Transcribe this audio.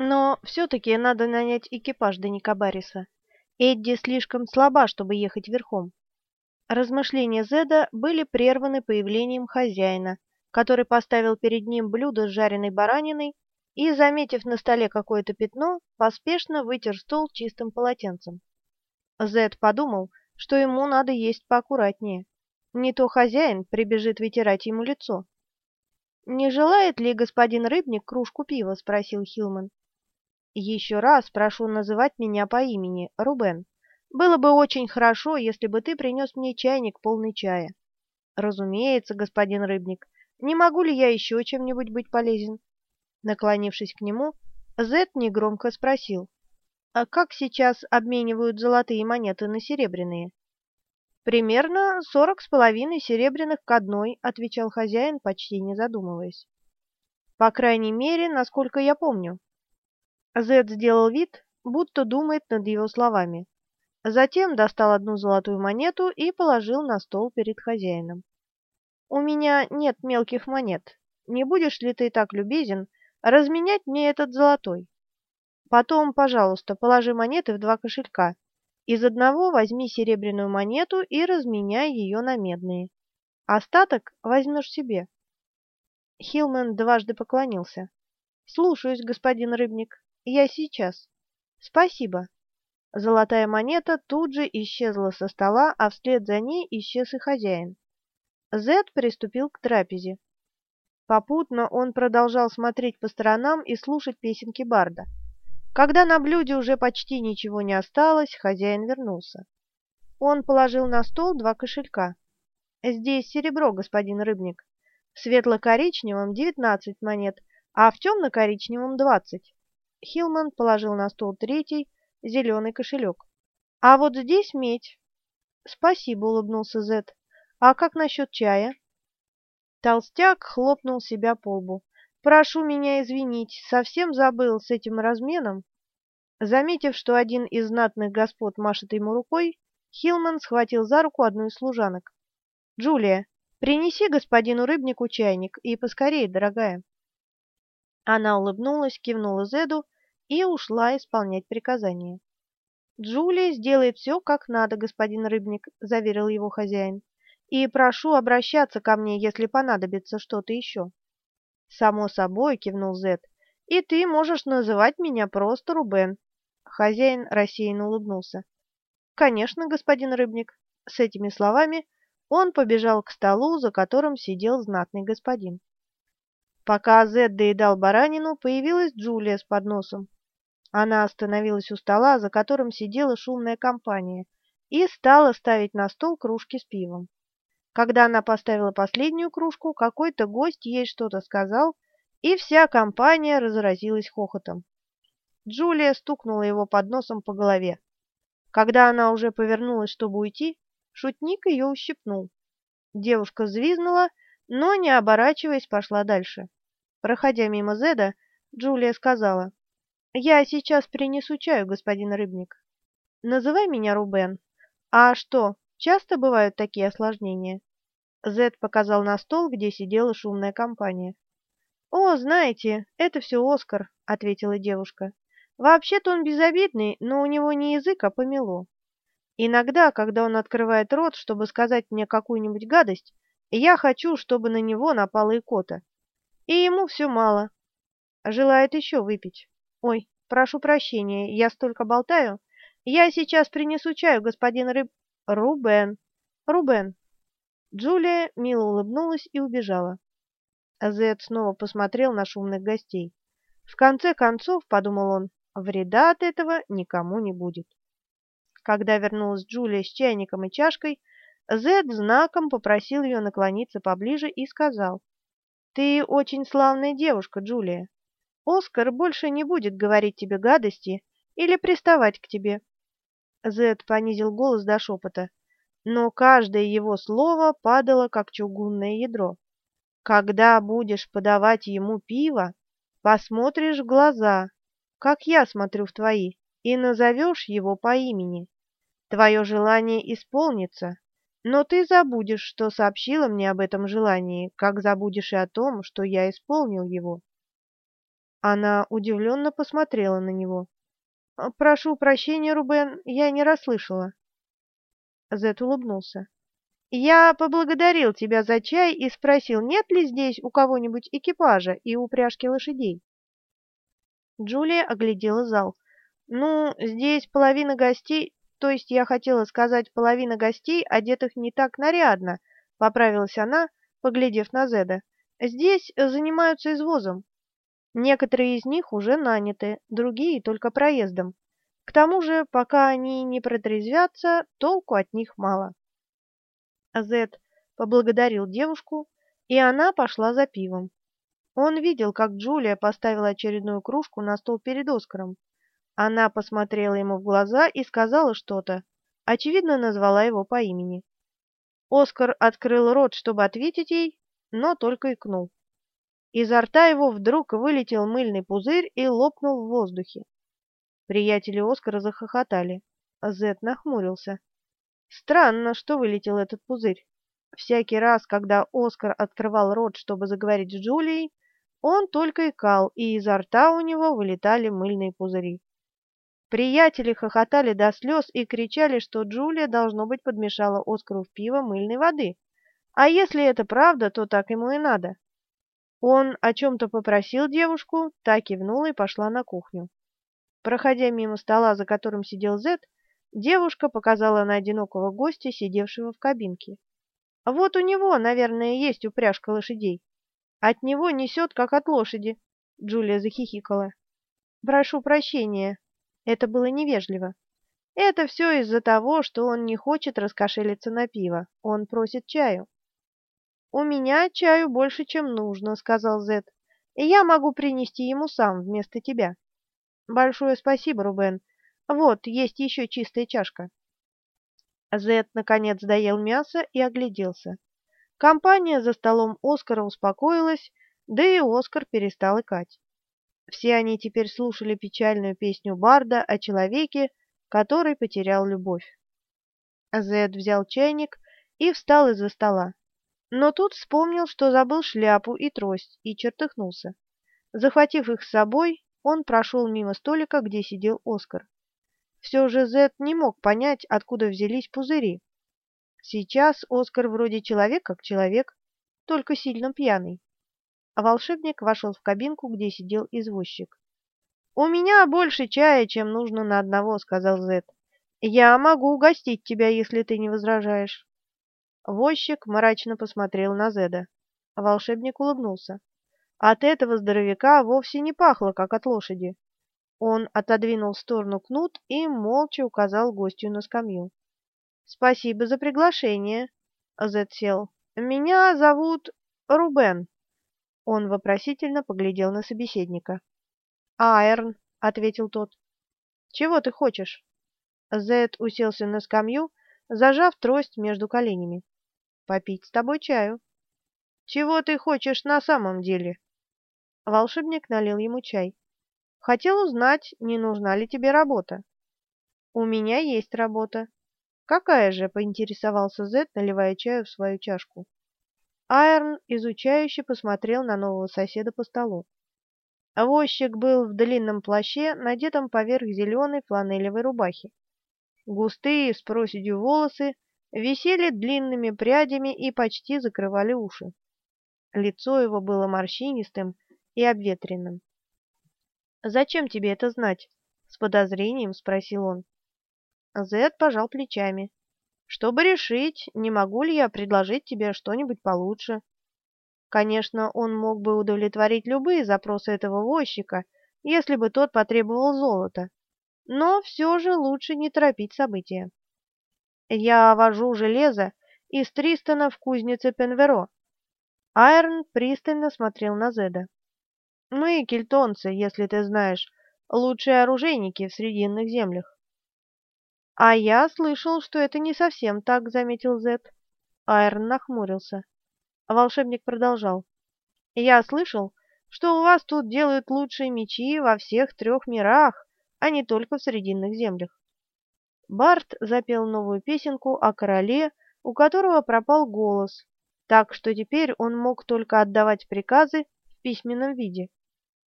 Но все-таки надо нанять экипаж до Никобариса. Эдди слишком слаба, чтобы ехать верхом. Размышления Зеда были прерваны появлением хозяина, который поставил перед ним блюдо с жареной бараниной и, заметив на столе какое-то пятно, поспешно вытер стол чистым полотенцем. Зед подумал, что ему надо есть поаккуратнее. Не то хозяин прибежит вытирать ему лицо. «Не желает ли господин Рыбник кружку пива?» — спросил Хилман. «Еще раз прошу называть меня по имени, Рубен. Было бы очень хорошо, если бы ты принес мне чайник полный чая». «Разумеется, господин Рыбник. Не могу ли я еще чем-нибудь быть полезен?» Наклонившись к нему, Зет негромко спросил. «А как сейчас обменивают золотые монеты на серебряные?» «Примерно сорок с половиной серебряных к одной», — отвечал хозяин, почти не задумываясь. «По крайней мере, насколько я помню». Зед сделал вид, будто думает над его словами. Затем достал одну золотую монету и положил на стол перед хозяином. «У меня нет мелких монет. Не будешь ли ты так любезен разменять мне этот золотой? Потом, пожалуйста, положи монеты в два кошелька, из одного возьми серебряную монету и разменяй ее на медные. Остаток возьмешь себе. Хилман дважды поклонился. Слушаюсь, господин Рыбник. Я сейчас. Спасибо. Золотая монета тут же исчезла со стола, а вслед за ней исчез и хозяин. Зед приступил к трапезе. Попутно он продолжал смотреть по сторонам и слушать песенки Барда. Когда на блюде уже почти ничего не осталось, хозяин вернулся. Он положил на стол два кошелька. «Здесь серебро, господин Рыбник. В светло-коричневом девятнадцать монет, а в темно-коричневом двадцать». Хилман положил на стол третий, зеленый кошелек. «А вот здесь медь». «Спасибо», — улыбнулся Зет. «А как насчет чая?» Толстяк хлопнул себя по лбу. «Прошу меня извинить, совсем забыл с этим разменом». Заметив, что один из знатных господ машет ему рукой, Хилман схватил за руку одну из служанок. «Джулия, принеси господину Рыбнику чайник, и поскорее, дорогая». Она улыбнулась, кивнула Зеду и ушла исполнять приказание. «Джулия сделает все, как надо, господин Рыбник», — заверил его хозяин. «И прошу обращаться ко мне, если понадобится что-то еще». «Само собой», — кивнул Зед, — «и ты можешь называть меня просто Рубен. Хозяин рассеянно улыбнулся. «Конечно, господин Рыбник». С этими словами он побежал к столу, за которым сидел знатный господин. Пока Зед доедал баранину, появилась Джулия с подносом. Она остановилась у стола, за которым сидела шумная компания, и стала ставить на стол кружки с пивом. Когда она поставила последнюю кружку, какой-то гость ей что-то сказал, и вся компания разразилась хохотом. Джулия стукнула его под носом по голове. Когда она уже повернулась, чтобы уйти, шутник ее ущипнул. Девушка взвизгнула, но, не оборачиваясь, пошла дальше. Проходя мимо Зеда, Джулия сказала, «Я сейчас принесу чаю, господин Рыбник. Называй меня Рубен. А что, часто бывают такие осложнения?» Зед показал на стол, где сидела шумная компания. «О, знаете, это все Оскар», — ответила девушка. Вообще-то он безобидный, но у него не язык, а помело. Иногда, когда он открывает рот, чтобы сказать мне какую-нибудь гадость, я хочу, чтобы на него напала икота. И ему все мало. Желает еще выпить. Ой, прошу прощения, я столько болтаю. Я сейчас принесу чаю, господин Рыб... Рубен. Рубен. Джулия мило улыбнулась и убежала. Зед снова посмотрел на шумных гостей. В конце концов, подумал он, Вреда от этого никому не будет. Когда вернулась Джулия с чайником и чашкой, Зед знаком попросил ее наклониться поближе и сказал, «Ты очень славная девушка, Джулия. Оскар больше не будет говорить тебе гадости или приставать к тебе». Зед понизил голос до шепота, но каждое его слово падало, как чугунное ядро. «Когда будешь подавать ему пиво, посмотришь в глаза, как я смотрю в твои, и назовешь его по имени. Твое желание исполнится, но ты забудешь, что сообщила мне об этом желании, как забудешь и о том, что я исполнил его. Она удивленно посмотрела на него. «Прошу прощения, Рубен, я не расслышала». Зет улыбнулся. «Я поблагодарил тебя за чай и спросил, нет ли здесь у кого-нибудь экипажа и упряжки лошадей?» Джулия оглядела зал. «Ну, здесь половина гостей, то есть я хотела сказать, половина гостей, одетых не так нарядно», — поправилась она, поглядев на Зеда. «Здесь занимаются извозом. Некоторые из них уже наняты, другие только проездом. К тому же, пока они не протрезвятся, толку от них мало». Зед поблагодарил девушку, и она пошла за пивом. Он видел, как Джулия поставила очередную кружку на стол перед Оскаром. Она посмотрела ему в глаза и сказала что-то, очевидно, назвала его по имени. Оскар открыл рот, чтобы ответить ей, но только икнул. Изо рта его вдруг вылетел мыльный пузырь и лопнул в воздухе. Приятели Оскара захохотали. Зет нахмурился. Странно, что вылетел этот пузырь. Всякий раз, когда Оскар открывал рот, чтобы заговорить с Джулией, он только икал, и изо рта у него вылетали мыльные пузыри. Приятели хохотали до слез и кричали, что Джулия, должно быть, подмешала Оскару в пиво мыльной воды. А если это правда, то так ему и надо. Он о чем-то попросил девушку, та кивнула и пошла на кухню. Проходя мимо стола, за которым сидел Зет, девушка показала на одинокого гостя, сидевшего в кабинке. Вот у него, наверное, есть упряжка лошадей. От него несет, как от лошади. Джулия захихикала. Прошу прощения. Это было невежливо. Это все из-за того, что он не хочет раскошелиться на пиво. Он просит чаю. «У меня чаю больше, чем нужно», — сказал Зет. «И я могу принести ему сам вместо тебя». «Большое спасибо, Рубен. Вот, есть еще чистая чашка». Зет, наконец, доел мясо и огляделся. Компания за столом Оскара успокоилась, да и Оскар перестал икать. Все они теперь слушали печальную песню Барда о человеке, который потерял любовь. Зед взял чайник и встал из-за стола. Но тут вспомнил, что забыл шляпу и трость, и чертыхнулся. Захватив их с собой, он прошел мимо столика, где сидел Оскар. Все же Зед не мог понять, откуда взялись пузыри. Сейчас Оскар вроде человек как человек, только сильно пьяный. А волшебник вошел в кабинку, где сидел извозчик. «У меня больше чая, чем нужно на одного», — сказал Зет. «Я могу угостить тебя, если ты не возражаешь». Возчик мрачно посмотрел на Зеда. Волшебник улыбнулся. От этого здоровяка вовсе не пахло, как от лошади. Он отодвинул в сторону кнут и молча указал гостю на скамью. «Спасибо за приглашение», — Зет сел. «Меня зовут Рубен». Он вопросительно поглядел на собеседника. «Айрон», — ответил тот. «Чего ты хочешь?» Зет уселся на скамью, зажав трость между коленями. «Попить с тобой чаю». «Чего ты хочешь на самом деле?» Волшебник налил ему чай. «Хотел узнать, не нужна ли тебе работа». «У меня есть работа. «Какая же?» — поинтересовался Зет, наливая чаю в свою чашку. Айрон изучающе посмотрел на нового соседа по столу. Возчик был в длинном плаще, надетом поверх зеленой фланелевой рубахи. Густые с проседью волосы висели длинными прядями и почти закрывали уши. Лицо его было морщинистым и обветренным. «Зачем тебе это знать?» — с подозрением спросил он. Зед пожал плечами. «Чтобы решить, не могу ли я предложить тебе что-нибудь получше». Конечно, он мог бы удовлетворить любые запросы этого возчика, если бы тот потребовал золота, но все же лучше не торопить события. «Я вожу железо из Тристона в кузнице Пенверо». Айрон пристально смотрел на Зеда. «Мы, кельтонцы, если ты знаешь, лучшие оружейники в Срединных землях. «А я слышал, что это не совсем так», — заметил Зет. Айрон нахмурился. Волшебник продолжал. «Я слышал, что у вас тут делают лучшие мечи во всех трех мирах, а не только в Срединных землях». Барт запел новую песенку о короле, у которого пропал голос, так что теперь он мог только отдавать приказы в письменном виде.